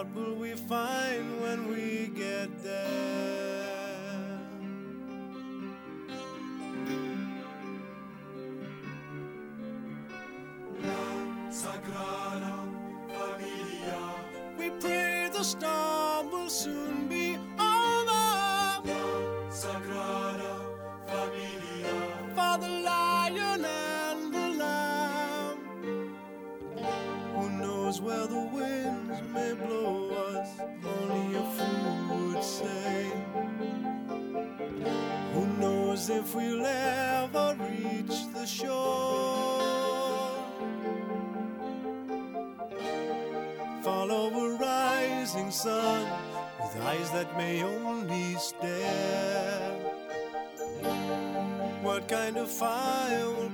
what will we find? if we'll ever reach the shore. Follow a rising sun with eyes that may only stare. What kind of fire will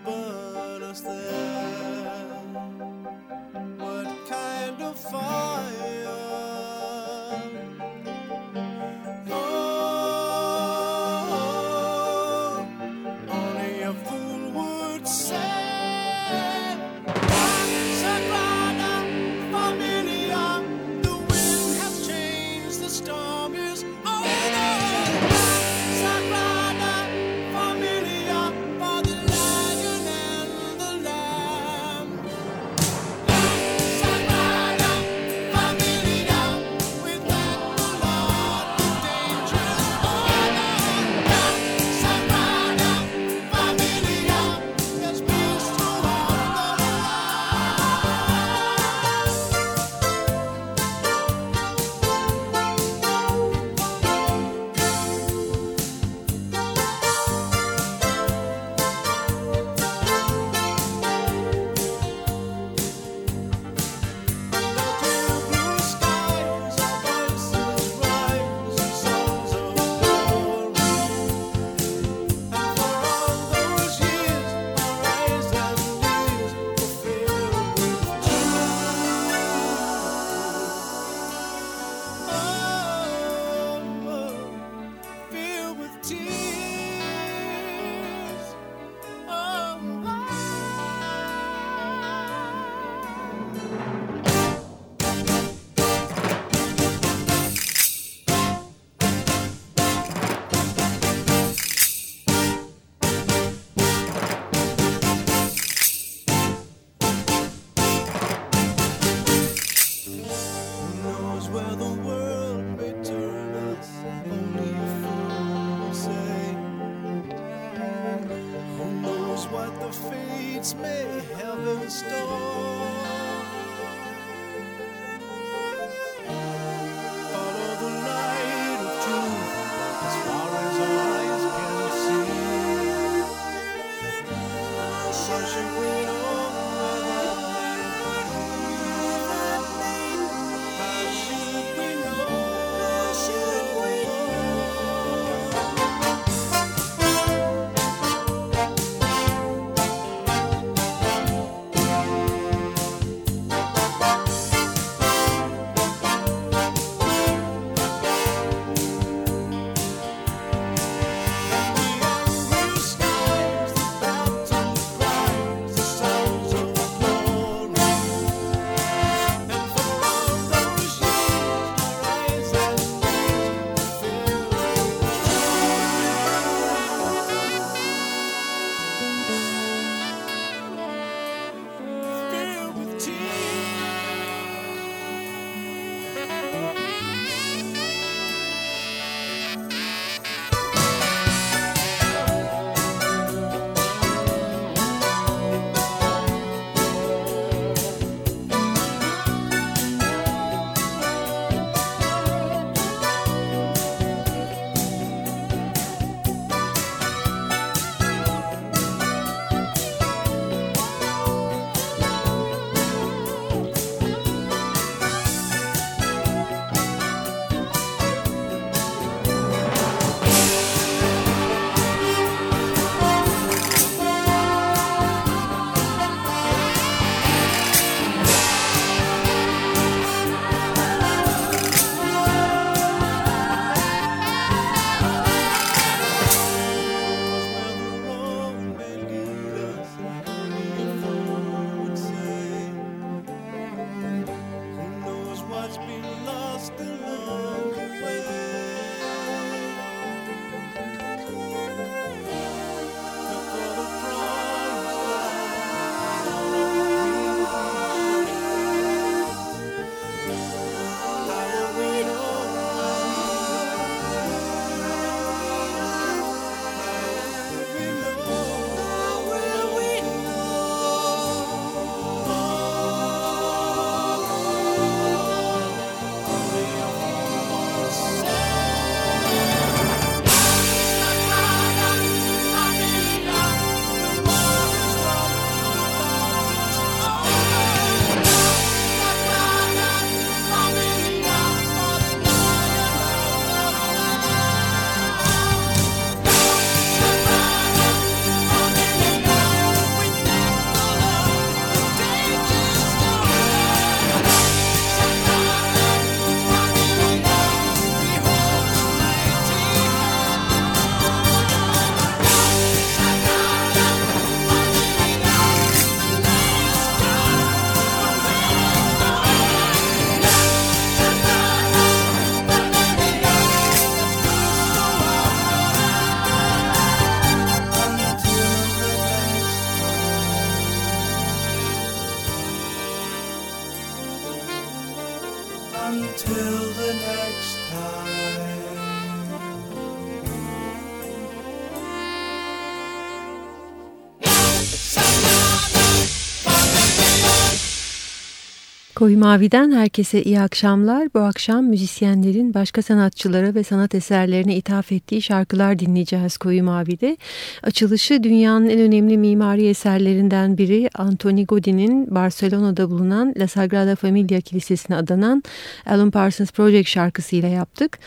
may have in store. Koyu Mavi'den herkese iyi akşamlar. Bu akşam müzisyenlerin başka sanatçılara ve sanat eserlerine ithaf ettiği şarkılar dinleyeceğiz Koyu Mavi'de. Açılışı dünyanın en önemli mimari eserlerinden biri Antoni Gaudi'nin Barcelona'da bulunan La Sagrada Familia Kilisesi'ne adanan Alan Parsons Project şarkısıyla yaptık.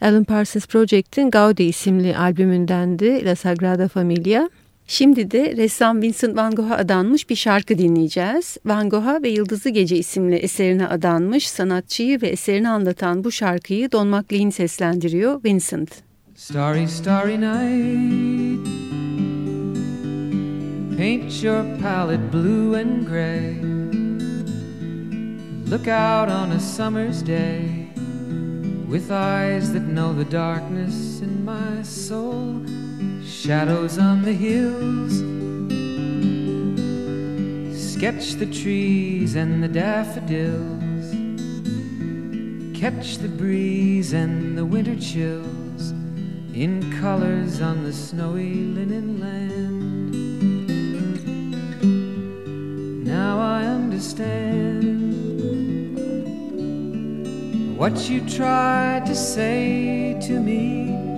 Alan Parsons Project'in Gaudi isimli albümündendi La Sagrada Familia. Şimdi de ressam Vincent van Gogh'a adanmış bir şarkı dinleyeceğiz. Van Gogh'a ve Yıldızı Gece isimli eserine adanmış sanatçıyı ve eserini anlatan bu şarkıyı Don McLean seslendiriyor Vincent. Starry, starry night Paint your palette blue and gray Look out on a summer's day With eyes that know the darkness in my soul Shadows on the hills. Sketch the trees and the daffodils. Catch the breeze and the winter chills in colors on the snowy linen land. Now I understand what you tried to say to me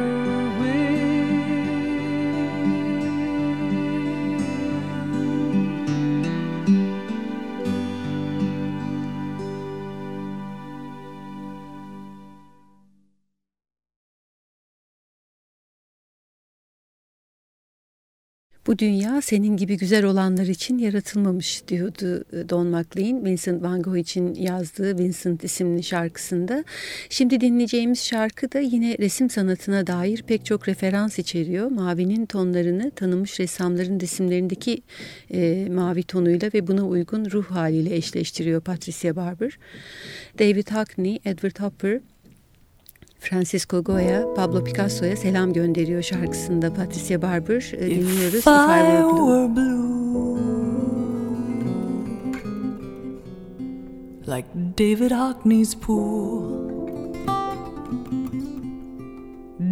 Bu dünya senin gibi güzel olanlar için yaratılmamış diyordu e, Don McLean, Vincent Van Gogh için yazdığı Vincent isimli şarkısında. Şimdi dinleyeceğimiz şarkı da yine resim sanatına dair pek çok referans içeriyor. Mavinin tonlarını tanınmış ressamların resimlerindeki e, mavi tonuyla ve buna uygun ruh haliyle eşleştiriyor Patricia Barber. David Hockney, Edward Hopper, Francisco Goya, Pablo Picasso'ya selam gönderiyor şarkısında Patricia Barber. E, dinliyoruz If, I Were Blue. Like David Hockney's pool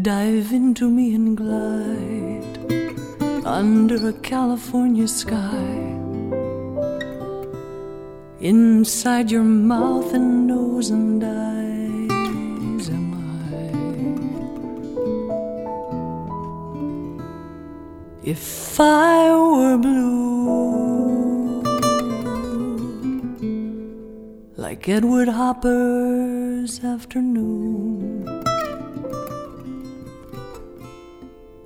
Dive into me and glide Under a California sky Inside your mouth and nose and eyes If I were blue, like Edward Hopper's afternoon,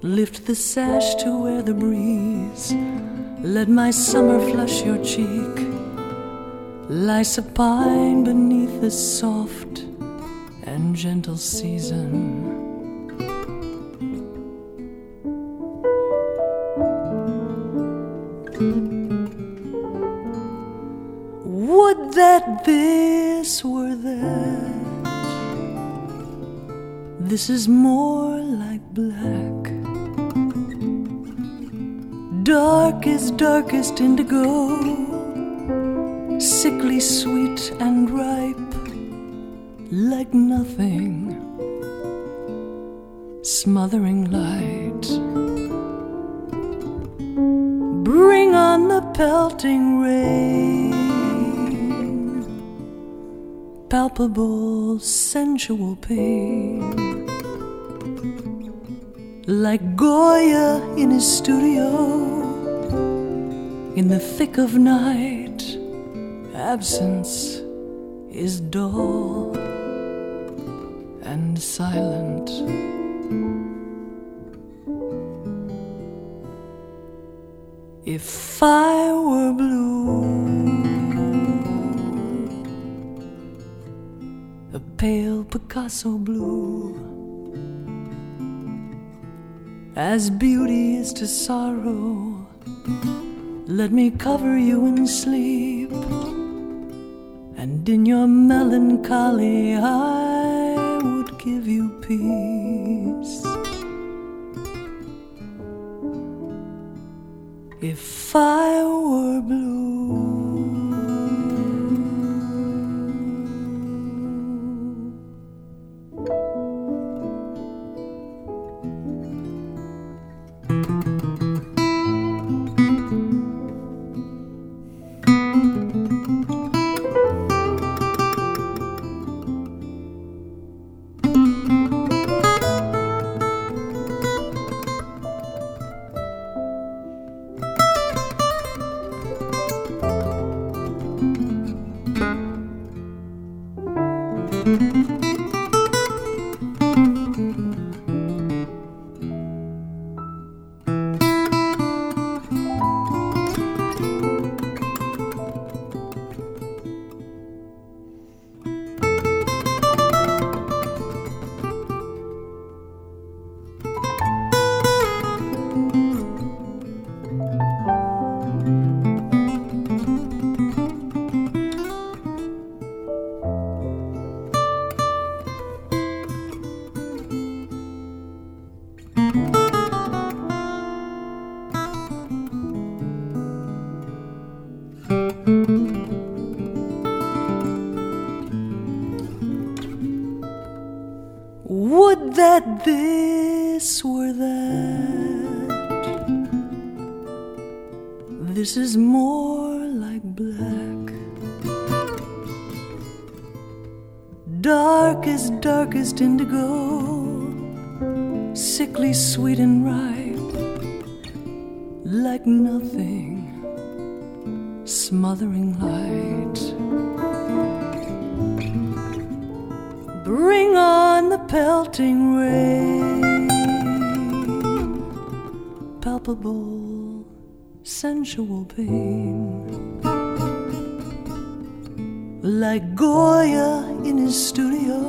lift the sash to where the breeze, let my summer flush your cheek, lie supine beneath the soft and gentle season that this were that. This is more like black. Darkest, darkest indigo, sickly sweet and ripe, like nothing, smothering light. Pelting rain palpable, sensual pain. Like Goya in his studio, in the thick of night, absence is dull and silent. If I were blue a pale Picasso blue. As beauty is to sorrow, let me cover you in sleep, and in your melancholy, I would give you peace. If I were blue. That pain. Like Goya in his studio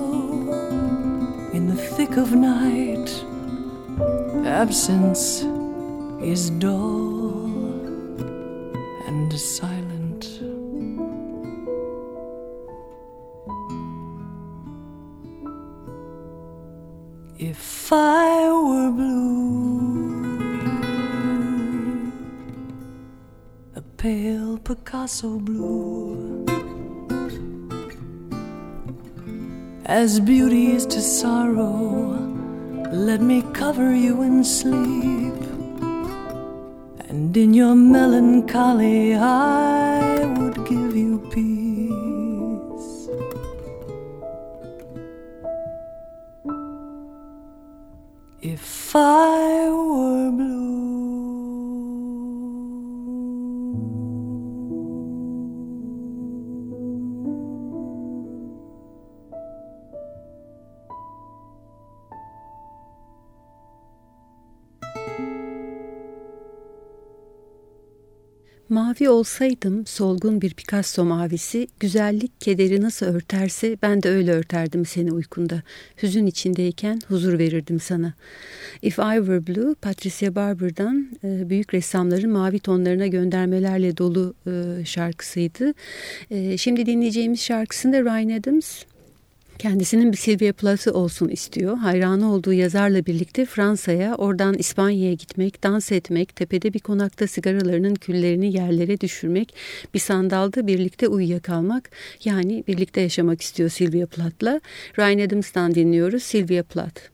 in the thick of night, absence is dull and silent. If I were blue, pale Picasso blue, as beauty is to sorrow, let me cover you in sleep, and in your melancholy, I would give you peace. If I Mavi olsaydım solgun bir Picasso mavisi, güzellik kederi nasıl örterse ben de öyle örterdim seni uykunda. Hüzün içindeyken huzur verirdim sana. If I Were Blue, Patricia Barber'dan e, büyük ressamların mavi tonlarına göndermelerle dolu e, şarkısıydı. E, şimdi dinleyeceğimiz şarkısında Ryan Adams Kendisinin bir Sylvia Plath'ı olsun istiyor. Hayranı olduğu yazarla birlikte Fransa'ya, oradan İspanya'ya gitmek, dans etmek, tepede bir konakta sigaralarının küllerini yerlere düşürmek, bir sandalda birlikte uyuyakalmak, yani birlikte yaşamak istiyor Sylvia Plath'la. Ryan Adams'tan dinliyoruz Sylvia Plath.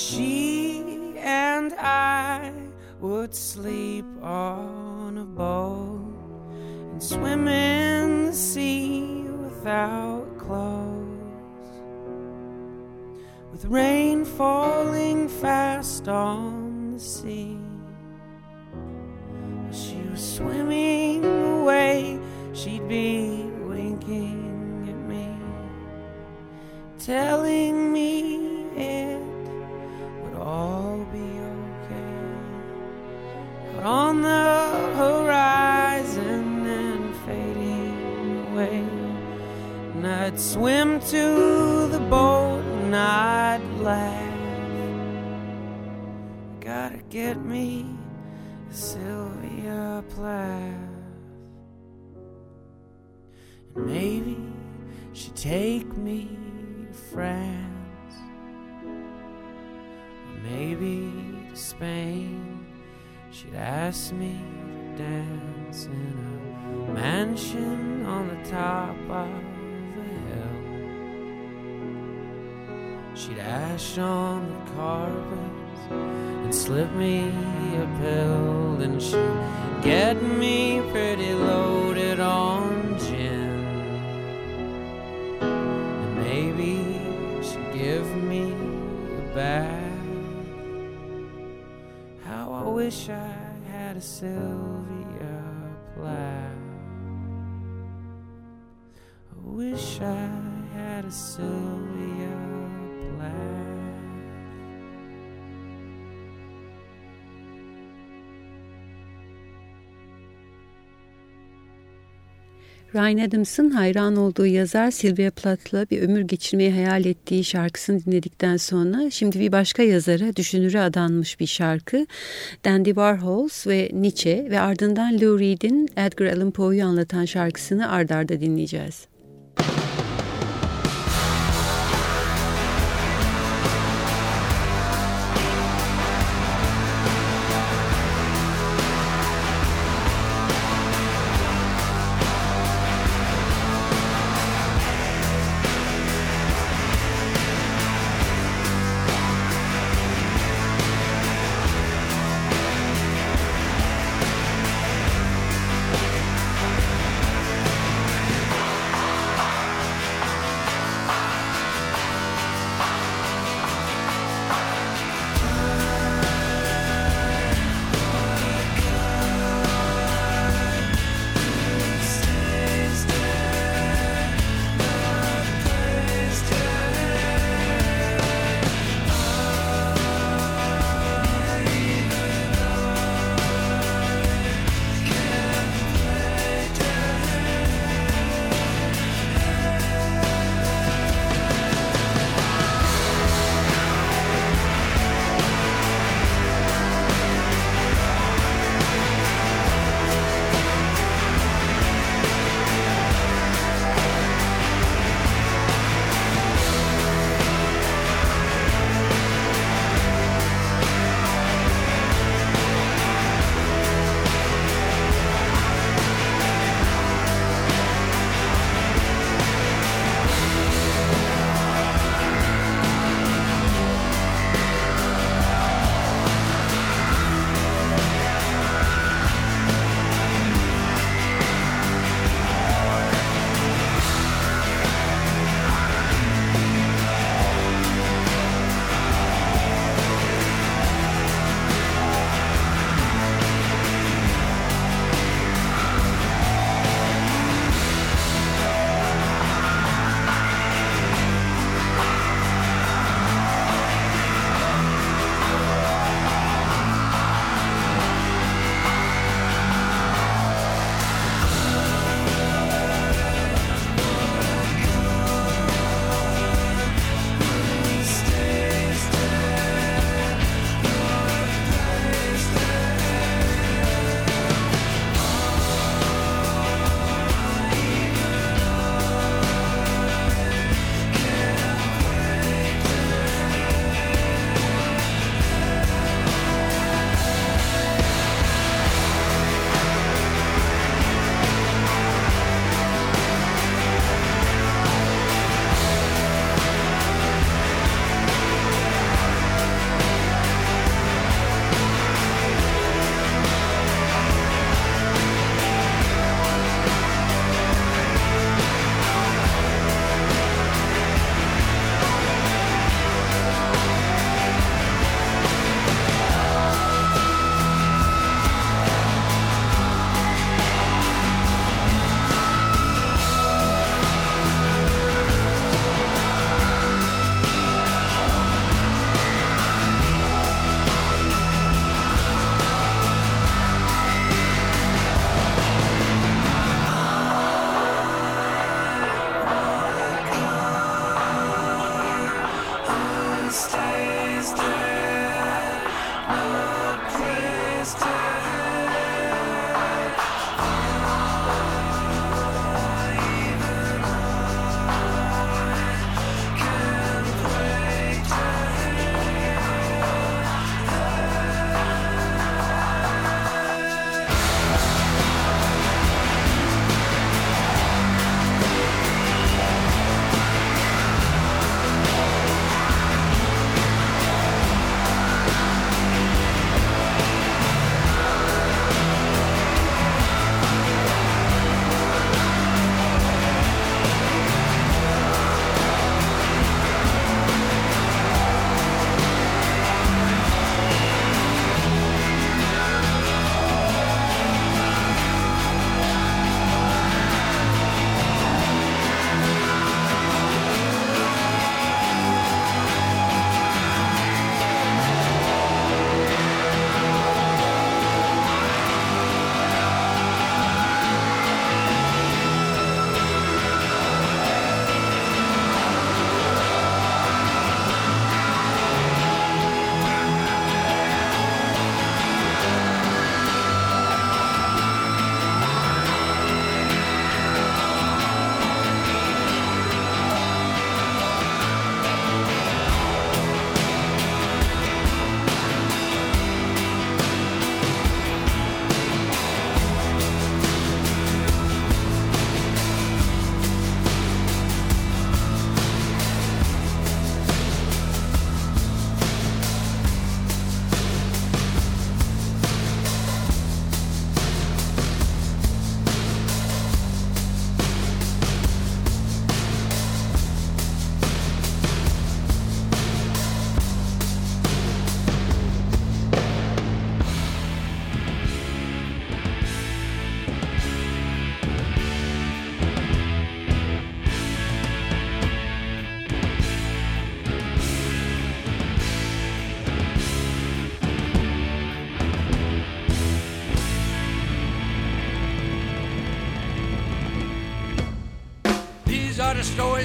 She wish I had a Sylvia Plath. I wish I had a Sylvia Ryan Adams'ın hayran olduğu yazar Sylvia Plath'la bir ömür geçirmeyi hayal ettiği şarkısını dinledikten sonra şimdi bir başka yazara, düşünüre adanmış bir şarkı. Dandy Warhols ve Nietzsche ve ardından Lou Reed'in Edgar Allan Poe'yu anlatan şarkısını ardarda dinleyeceğiz.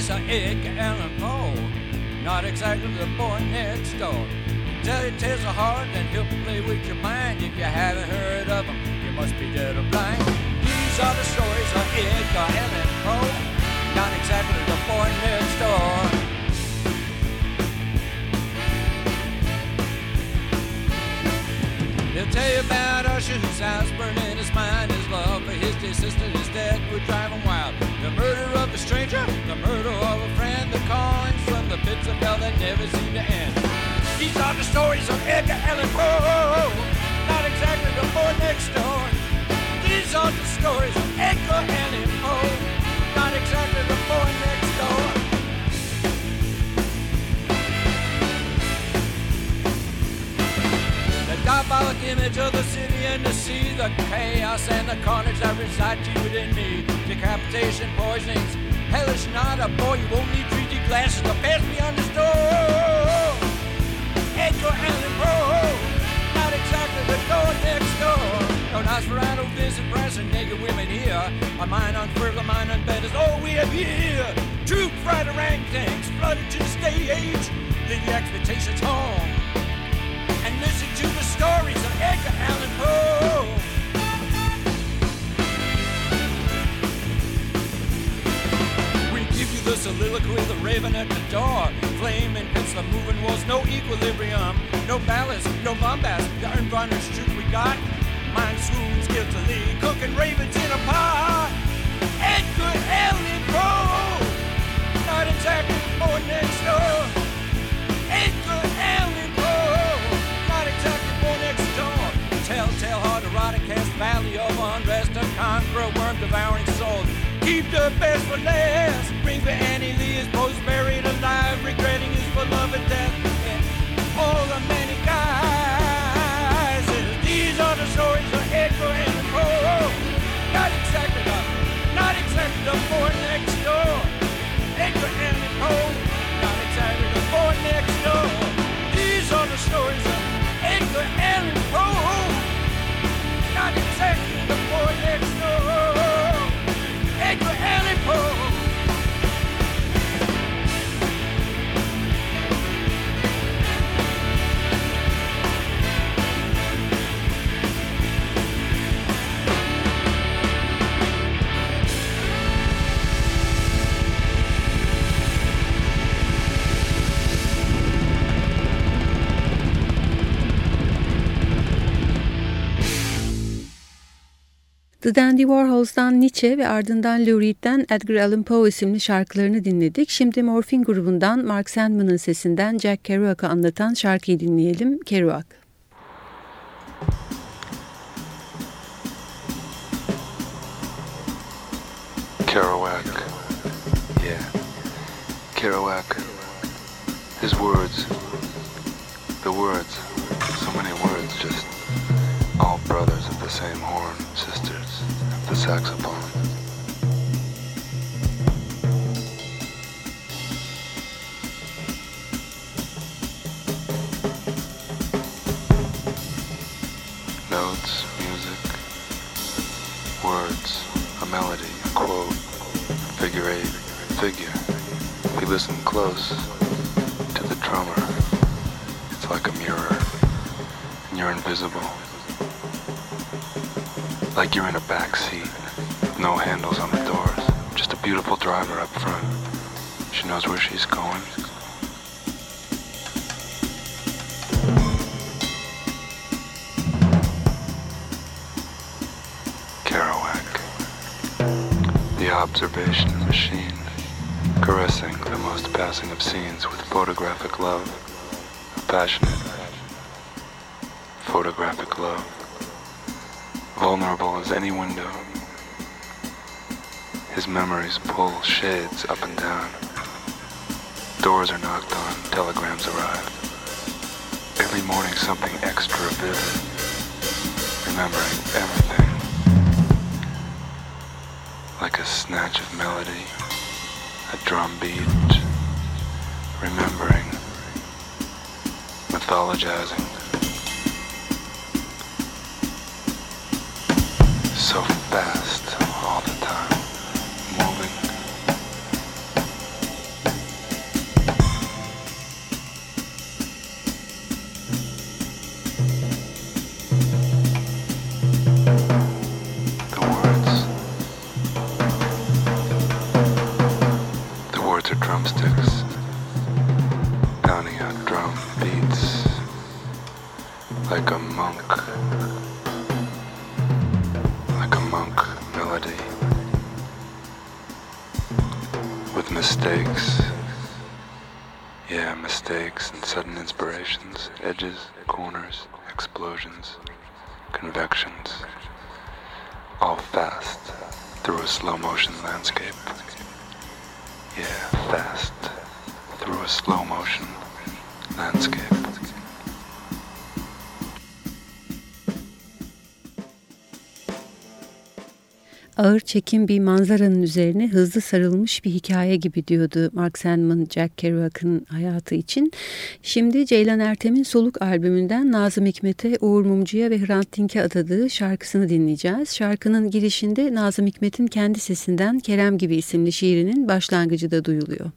Stories of Edgar Allan Poe, not exactly the boy next door. Tell you tales of heart and he'll play with your mind. If you haven't heard of him, you must be dead or blind. These are the stories of Edgar Allan Poe, not exactly the boy next stories of Edgar Allan Poe, not exactly the boy next door. These are the stories of Edgar Allan Poe, not exactly the boy next door. The diabolic image of the city and the sea, the chaos and the carnage that reside to within me. Decapitation, poisonings, hellish not a boy, you won't need 3D glasses to pass beyond this door. Edgar Allan Poe, oh, not exactly the door next door. No Nosferatu visit and naked women here. A mine on further mine on bed is all we have here. Fighter rank tanks flooded to the stage. Leave the expectations home and listen to the stories of Edgar Allan Poe. The soliloquy, the raven at the door. Flame and the moving walls, no equilibrium, no ballast, no bombast. The unvarnished truth we got. Mind swoons guiltily, cooking ravens in a pot. Edgar Allan Poe, not exactly born next door. Keep the best for last. Bring for Annie Lee The Dandy Warhols'dan Nietzsche ve ardından Lou Reed'den Edgar Allan Poe isimli şarkılarını dinledik. Şimdi Morphine grubundan Mark Sandman'ın sesinden Jack Kerouac'ı anlatan şarkıyı dinleyelim. Kerouac. Kerouac. Yeah. Kerouac. His words. The words. So many words, just all brothers of the same horn, sisters the saxophone. Notes, music, words, a melody, a quote, figure eight, figure. If you listen close to the drummer, it's like a mirror, and you're invisible. Like you're in a back seat, no handles on the doors, just a beautiful driver up front. She knows where she's going. Kerouac, the observation machine, caressing the most passing of scenes with photographic love, a passionate. Photographic love, vulnerable as any window. His memories pull shades up and down. Doors are knocked on, telegrams arrive. Every morning something extra vivid, remembering everything like a snatch of melody, a drum beat, remembering, mythologizing. Да. Mistakes. Yeah, mistakes and sudden inspirations, edges, corners, explosions, convections. All fast through a slow motion landscape. Yeah, fast through a slow motion landscape. Ağır çekim bir manzaranın üzerine hızlı sarılmış bir hikaye gibi diyordu Mark Sandman, Jack Kerouac'ın hayatı için. Şimdi Ceylan Ertem'in Soluk albümünden Nazım Hikmet'e, Uğur Mumcu'ya ve Hrant Dink'e adadığı şarkısını dinleyeceğiz. Şarkının girişinde Nazım Hikmet'in kendi sesinden Kerem gibi isimli şiirinin başlangıcı da duyuluyor.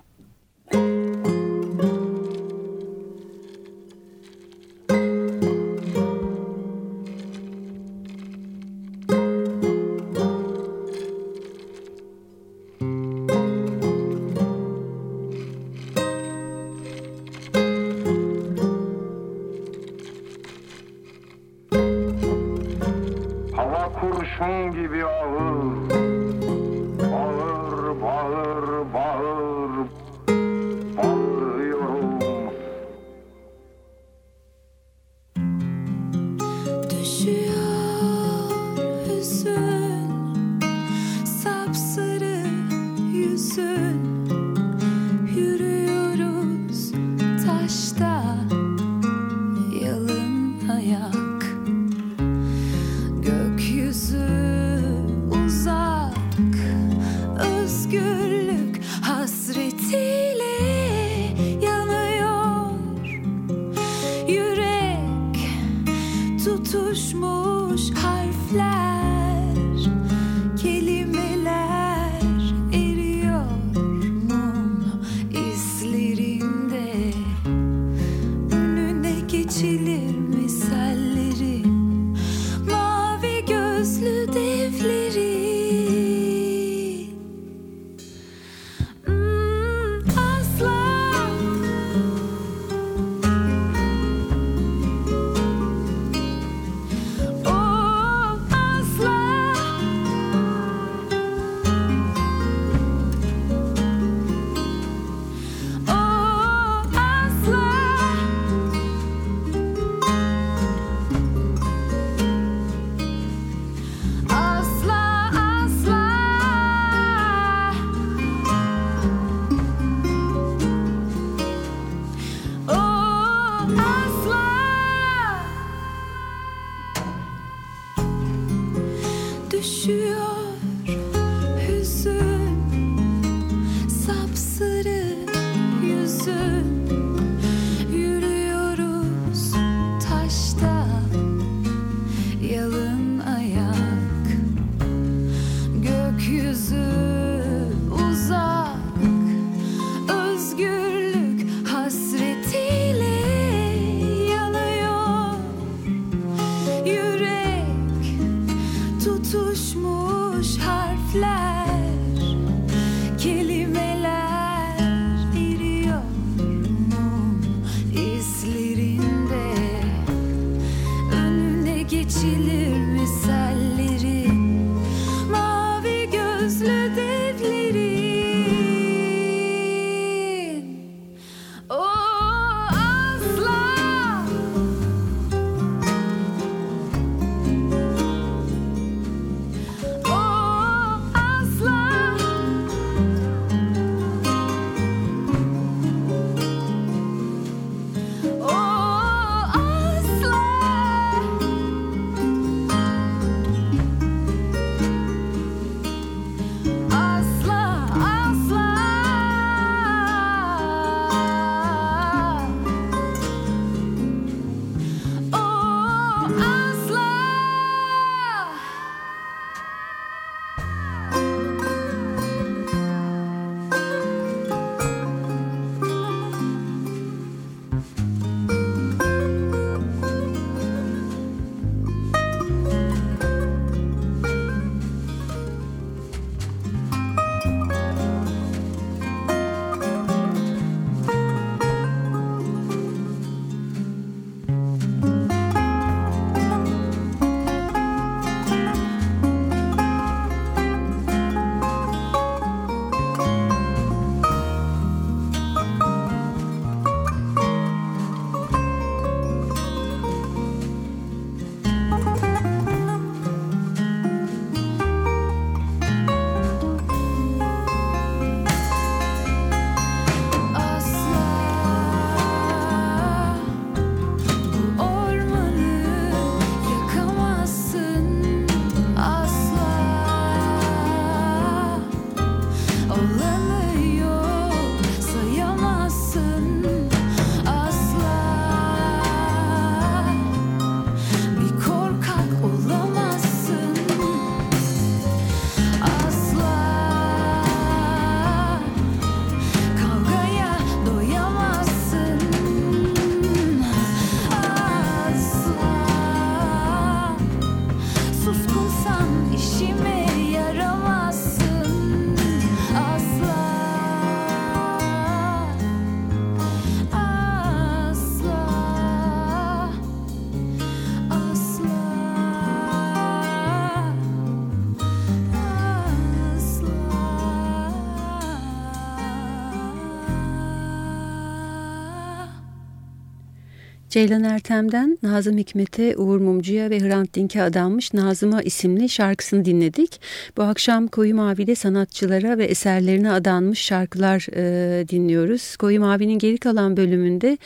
Ceylan Ertem'den Nazım Hikmet'e, Uğur Mumcu'ya ve Hrant Dink'e adanmış Nazım'a isimli şarkısını dinledik. Bu akşam Koyu Mavi'de sanatçılara ve eserlerine adanmış şarkılar e, dinliyoruz. Koyu Mavi'nin geri kalan bölümünde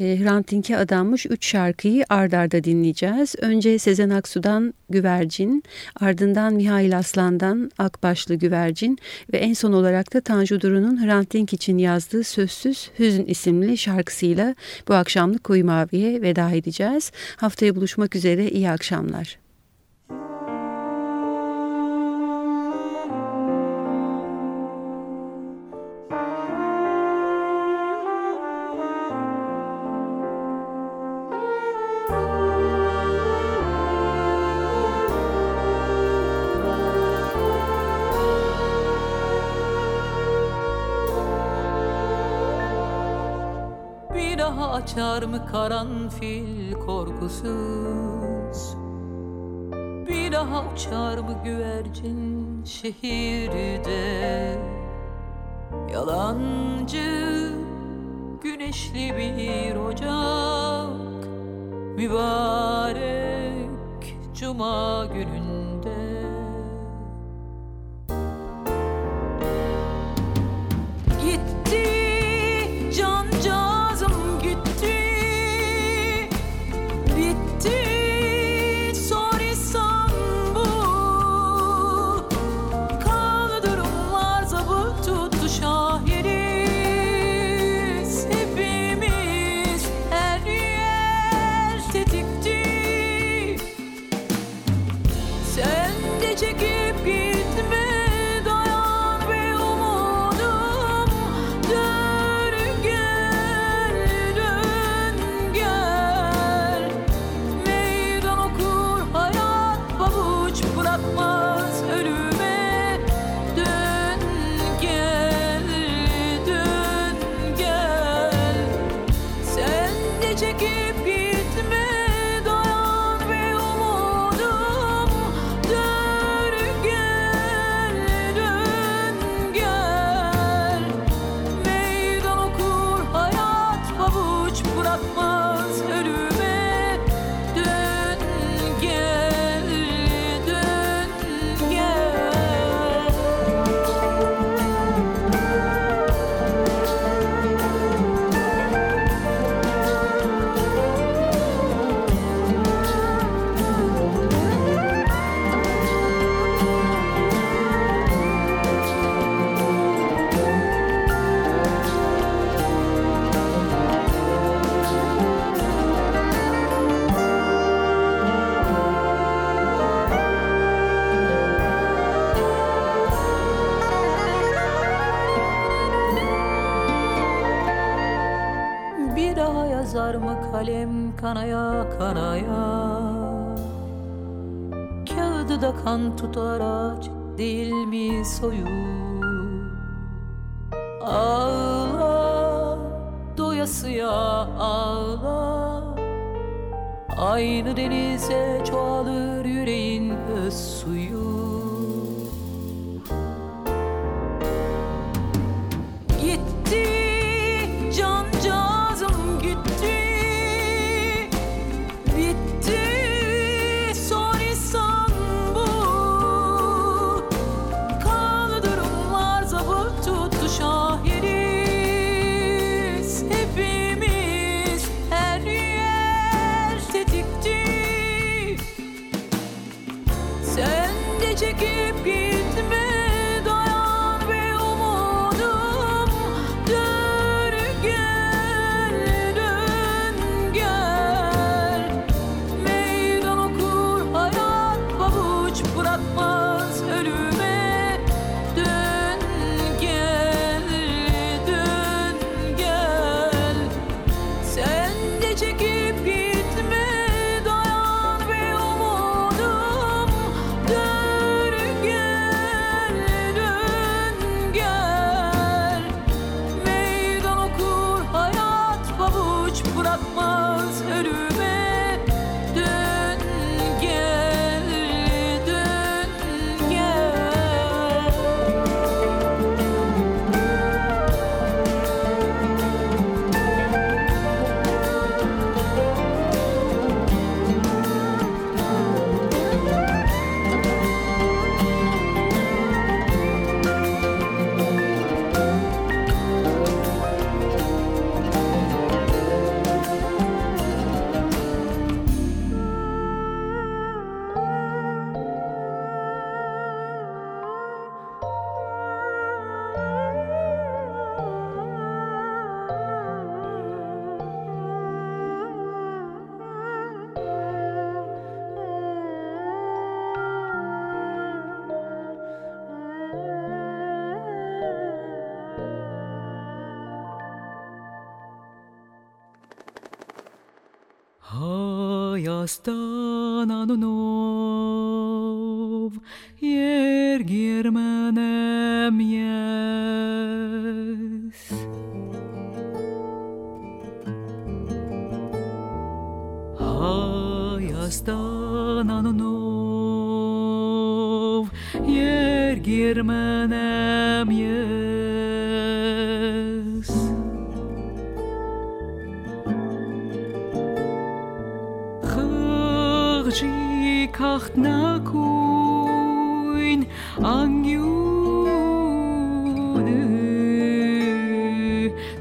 e, Hrant Dink'e adanmış üç şarkıyı ard arda dinleyeceğiz. Önce Sezen Aksu'dan Güvercin, ardından Mihail Aslan'dan Akbaşlı Güvercin ve en son olarak da Tanju Duru'nun Hrant Dink için yazdığı Sözsüz Hüzün isimli şarkısıyla bu akşamlık Koyu Mavi Mavi'ye veda edeceğiz. Haftaya buluşmak üzere iyi akşamlar. Açar mı karanfil korkusuz? Bir daha uçar mı güvercin şehirde? Yalancı güneşli bir ocak Mübarek cuma gününde tú todo Astanan nov yer girmenem yes. Hay astanan yer girmenem yes. na kuin angiune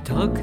tak